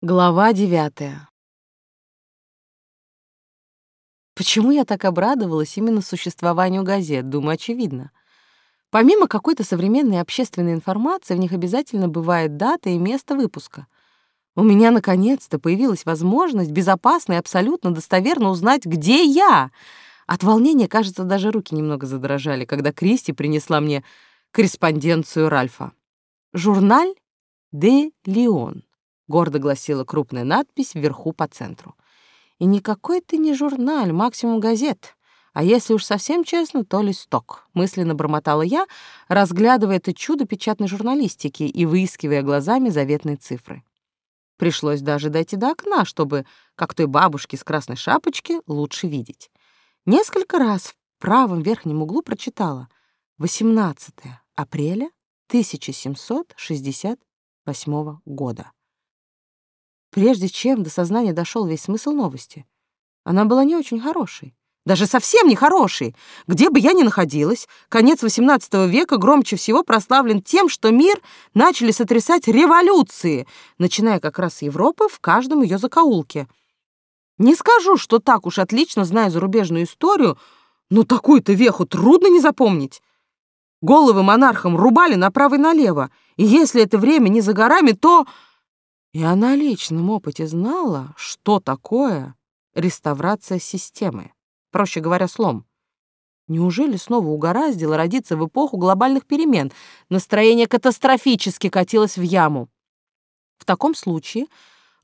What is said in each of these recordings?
Глава девятая. Почему я так обрадовалась именно существованию газет, думаю, очевидно. Помимо какой-то современной общественной информации, в них обязательно бывает дата и место выпуска. У меня наконец-то появилась возможность безопасно и абсолютно достоверно узнать, где я. От волнения, кажется, даже руки немного задрожали, когда Кристи принесла мне корреспонденцию Ральфа. Журналь «Де Леон» гордо гласила крупная надпись вверху по центру. И никакой ты не журналь, максимум газет. А если уж совсем честно, то листок. Мысленно бормотала я, разглядывая это чудо печатной журналистики и выискивая глазами заветные цифры. Пришлось даже дойти до окна, чтобы, как той бабушке с красной шапочки, лучше видеть. Несколько раз в правом верхнем углу прочитала 18 апреля 1768 года прежде чем до сознания дошел весь смысл новости. Она была не очень хорошей. Даже совсем не хорошей. Где бы я ни находилась, конец XVIII века громче всего прославлен тем, что мир начали сотрясать революции, начиная как раз с Европы в каждом ее закоулке. Не скажу, что так уж отлично знаю зарубежную историю, но такую-то веху трудно не запомнить. Головы монархам рубали направо и налево, и если это время не за горами, то... И она личном опыте знала, что такое реставрация системы, проще говоря, слом. Неужели снова угораздило родиться в эпоху глобальных перемен? Настроение катастрофически катилось в яму. В таком случае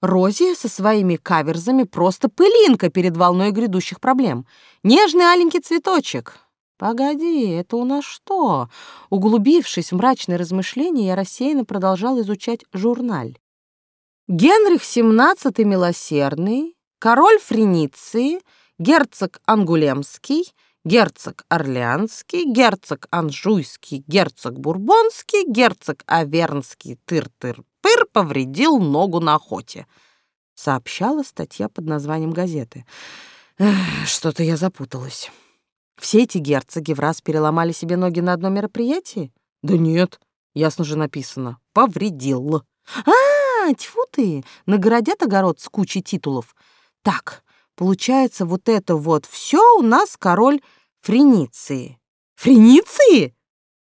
Рози со своими каверзами просто пылинка перед волной грядущих проблем. Нежный аленький цветочек. Погоди, это у нас что? Углубившись в мрачные размышления, я рассеянно продолжал изучать журналь. Генрих XVII Милосердный, король Френиции, герцог Ангулемский, герцог Орлеанский, герцог Анжуйский, герцог Бурбонский, герцог Авернский, тыр-тыр-пыр, повредил ногу на охоте. Сообщала статья под названием газеты. Что-то я запуталась. Все эти герцоги в раз переломали себе ноги на одном мероприятии? Да нет, ясно же написано. Повредил. А, а, тьфу ты, наградят огород с кучей титулов. Так, получается, вот это вот все у нас король Френиции. Френиции?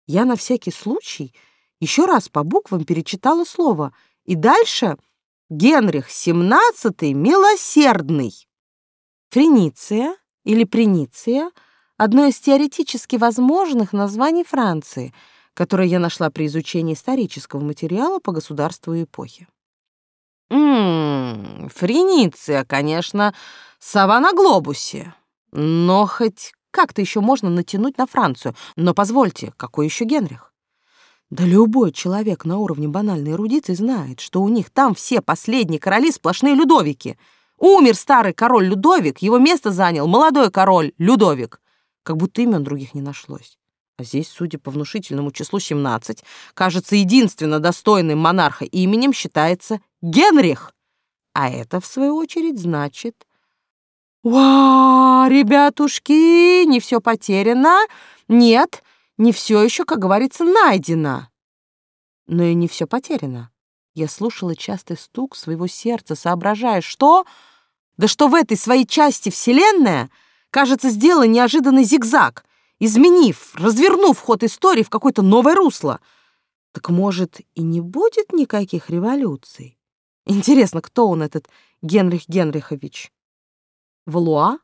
Я на всякий случай еще раз по буквам перечитала слово. И дальше Генрих XVII Милосердный. Френиция или Прениция — одно из теоретически возможных названий Франции, которое я нашла при изучении исторического материала по государству и эпохе. Френиция, конечно, сова на глобусе. Но хоть как-то еще можно натянуть на Францию. Но позвольте, какой еще Генрих? Да любой человек на уровне банальной эрудиции знает, что у них там все последние короли сплошные Людовики. Умер старый король Людовик, его место занял молодой король Людовик. Как будто имен других не нашлось. А здесь, судя по внушительному числу 17, кажется, единственно достойным монарха именем считается Генрих. А это, в свою очередь, значит... «Ва, ребятушки, не все потеряно. Нет, не все еще, как говорится, найдено». Но и не все потеряно. Я слушала частый стук своего сердца, соображая, что... Да что в этой своей части Вселенная, кажется, сделала неожиданный зигзаг — изменив, развернув ход истории в какое-то новое русло. Так может, и не будет никаких революций? Интересно, кто он, этот Генрих Генрихович? Валуа?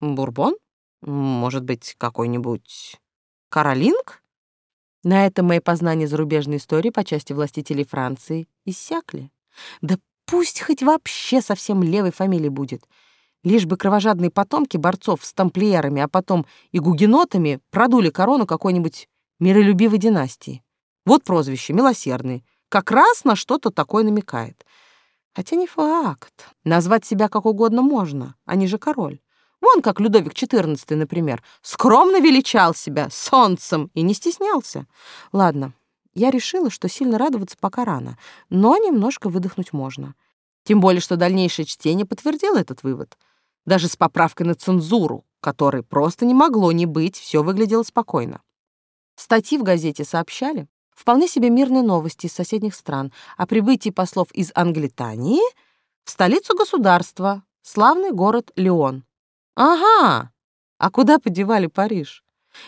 Бурбон? Может быть, какой-нибудь Каролинг? На этом мои познания зарубежной истории по части властителей Франции иссякли. Да пусть хоть вообще совсем левой фамилии будет — лишь бы кровожадные потомки борцов с тамплиерами, а потом и гугенотами продули корону какой-нибудь миролюбивой династии. Вот прозвище «Милосердный». Как раз на что-то такое намекает. Хотя не факт. Назвать себя как угодно можно, не же король. Вон как Людовик XIV, например, скромно величал себя солнцем и не стеснялся. Ладно, я решила, что сильно радоваться пока рано, но немножко выдохнуть можно. Тем более, что дальнейшее чтение подтвердило этот вывод — даже с поправкой на цензуру, которой просто не могло не быть, все выглядело спокойно. Статьи в газете сообщали вполне себе мирные новости из соседних стран о прибытии послов из Англитании, В столицу государства, славный город Лион. Ага, а куда подевали Париж?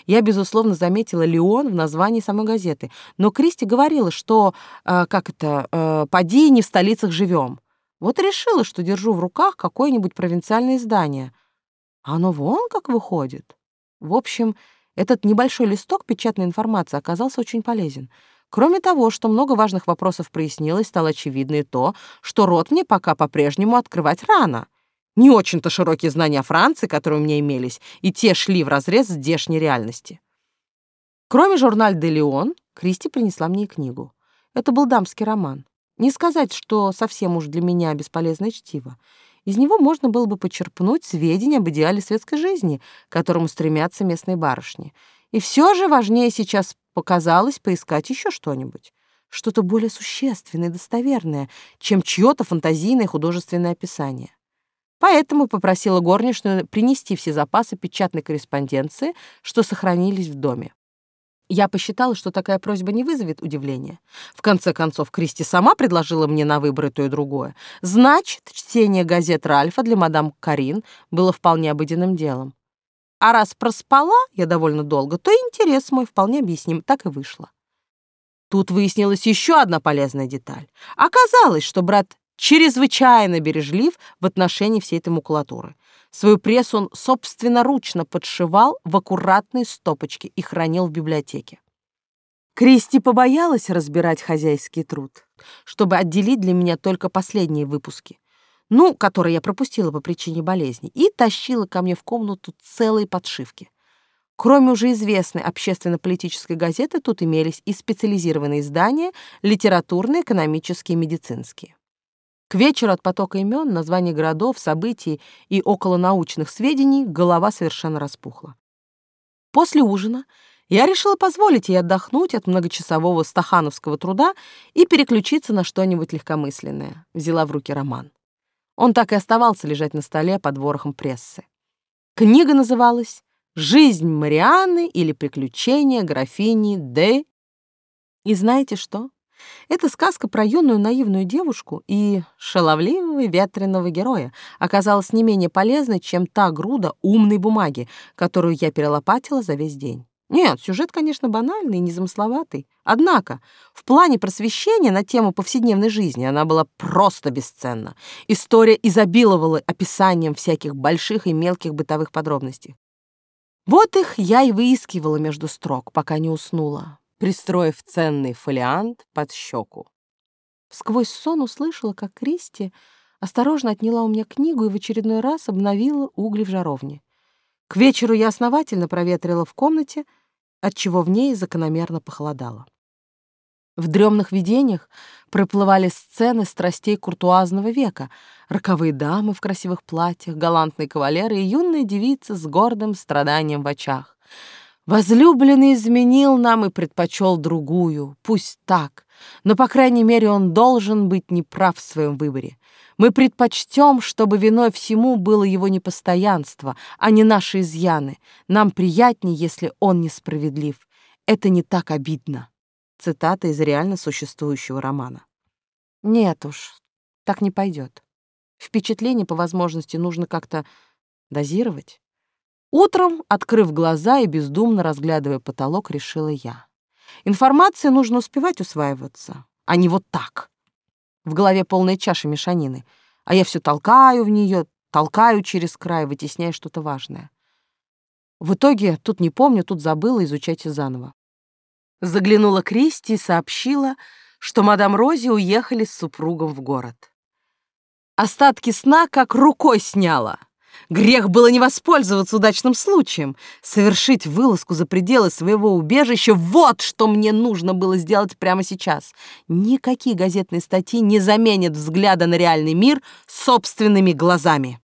Я, безусловно, заметила Лион в названии самой газеты, но Кристи говорила, что, э, как это, э, поди не в столицах живем. Вот решила, что держу в руках какое-нибудь провинциальное издание. Оно вон как выходит. В общем, этот небольшой листок печатной информации оказался очень полезен. Кроме того, что много важных вопросов прояснилось, стало очевидно и то, что рот мне пока по-прежнему открывать рано. Не очень-то широкие знания Франции, которые у меня имелись, и те шли вразрез здешней реальности. Кроме журналь «Де Леон», Кристи принесла мне книгу. Это был дамский роман. Не сказать, что совсем уж для меня бесполезное чтиво. Из него можно было бы почерпнуть сведения об идеале светской жизни, к которому стремятся местные барышни. И все же важнее сейчас показалось поискать еще что-нибудь. Что-то более существенное и достоверное, чем чье-то фантазийное художественное описание. Поэтому попросила горничную принести все запасы печатной корреспонденции, что сохранились в доме. Я посчитала, что такая просьба не вызовет удивления. В конце концов, Кристи сама предложила мне на выбор то и другое. Значит, чтение газет Ральфа для мадам Карин было вполне обыденным делом. А раз проспала я довольно долго, то интерес мой вполне объясним, так и вышло. Тут выяснилась еще одна полезная деталь. Оказалось, что брат чрезвычайно бережлив в отношении всей этой макулатуры. Свою прессу он собственноручно подшивал в аккуратные стопочки и хранил в библиотеке. Кристи побоялась разбирать хозяйский труд, чтобы отделить для меня только последние выпуски, ну, которые я пропустила по причине болезни, и тащила ко мне в комнату целые подшивки. Кроме уже известной общественно-политической газеты, тут имелись и специализированные издания, литературные, экономические, медицинские. К вечеру от потока имен, названий городов, событий и околонаучных сведений голова совершенно распухла. После ужина я решила позволить ей отдохнуть от многочасового стахановского труда и переключиться на что-нибудь легкомысленное. Взяла в руки роман. Он так и оставался лежать на столе под ворохом прессы. Книга называлась «Жизнь Марианны или приключения графини Д...» И знаете что? Эта сказка про юную наивную девушку и шаловливого ветреного героя оказалась не менее полезной, чем та груда умной бумаги, которую я перелопатила за весь день. Нет, сюжет, конечно, банальный и незамысловатый. Однако, в плане просвещения на тему повседневной жизни она была просто бесценна. История изобиловала описанием всяких больших и мелких бытовых подробностей. Вот их я и выискивала между строк, пока не уснула пристроив ценный фолиант под щеку. Сквозь сон услышала, как Кристи осторожно отняла у меня книгу и в очередной раз обновила угли в жаровне. К вечеру я основательно проветрила в комнате, отчего в ней закономерно похолодало. В дремных видениях проплывали сцены страстей куртуазного века, роковые дамы в красивых платьях, галантные кавалеры и юная девица с гордым страданием в очах — Возлюбленный изменил нам и предпочел другую. Пусть так, но, по крайней мере, он должен быть неправ в своем выборе. Мы предпочтем, чтобы виной всему было его непостоянство, а не наши изъяны. Нам приятнее, если он несправедлив. Это не так обидно. Цитата из реально существующего романа. Нет уж, так не пойдет. Впечатление по возможности нужно как-то дозировать. Утром, открыв глаза и бездумно разглядывая потолок, решила я. Информации нужно успевать усваиваться, а не вот так. В голове полная чаша мешанины, а я все толкаю в нее, толкаю через край, вытесняя что-то важное. В итоге тут не помню, тут забыла, изучать заново. Заглянула Кристи и сообщила, что мадам Рози уехали с супругом в город. Остатки сна как рукой сняла. Грех было не воспользоваться удачным случаем, совершить вылазку за пределы своего убежища. Вот что мне нужно было сделать прямо сейчас. Никакие газетные статьи не заменят взгляда на реальный мир собственными глазами.